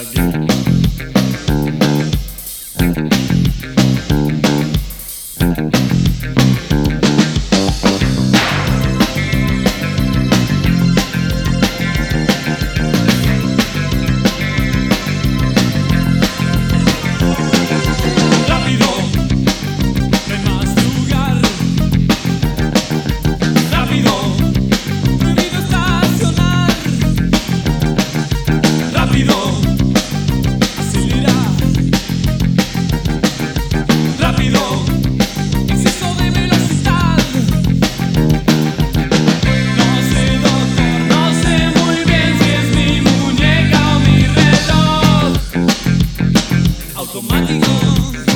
i again. Automático.